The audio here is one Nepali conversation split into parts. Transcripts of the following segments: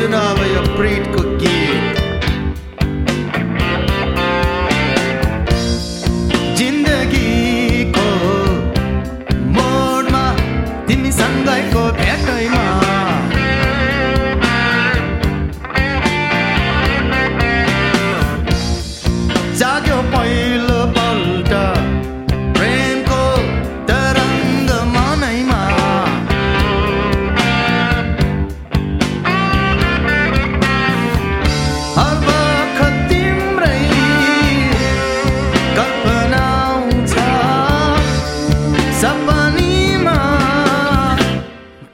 you tsunami of greed could give.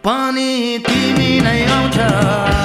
पानी तिमी नै आउँछ।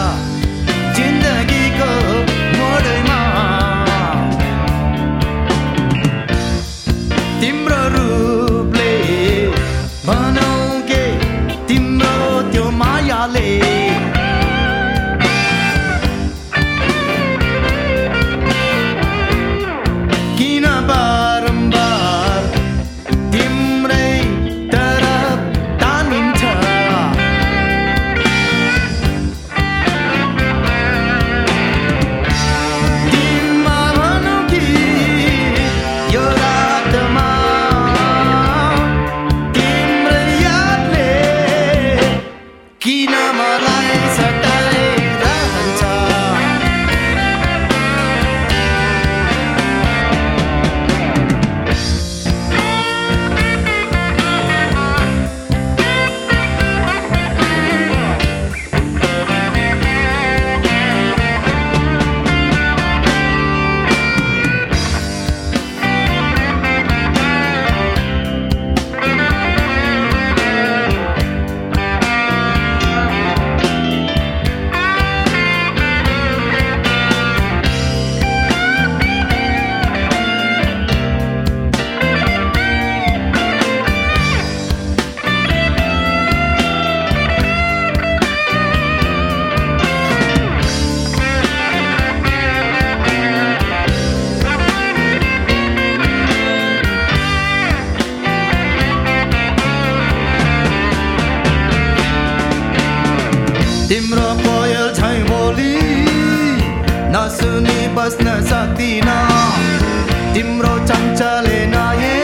नसुनी बस्न सक्दिन तिम्रो चञ्चले नहे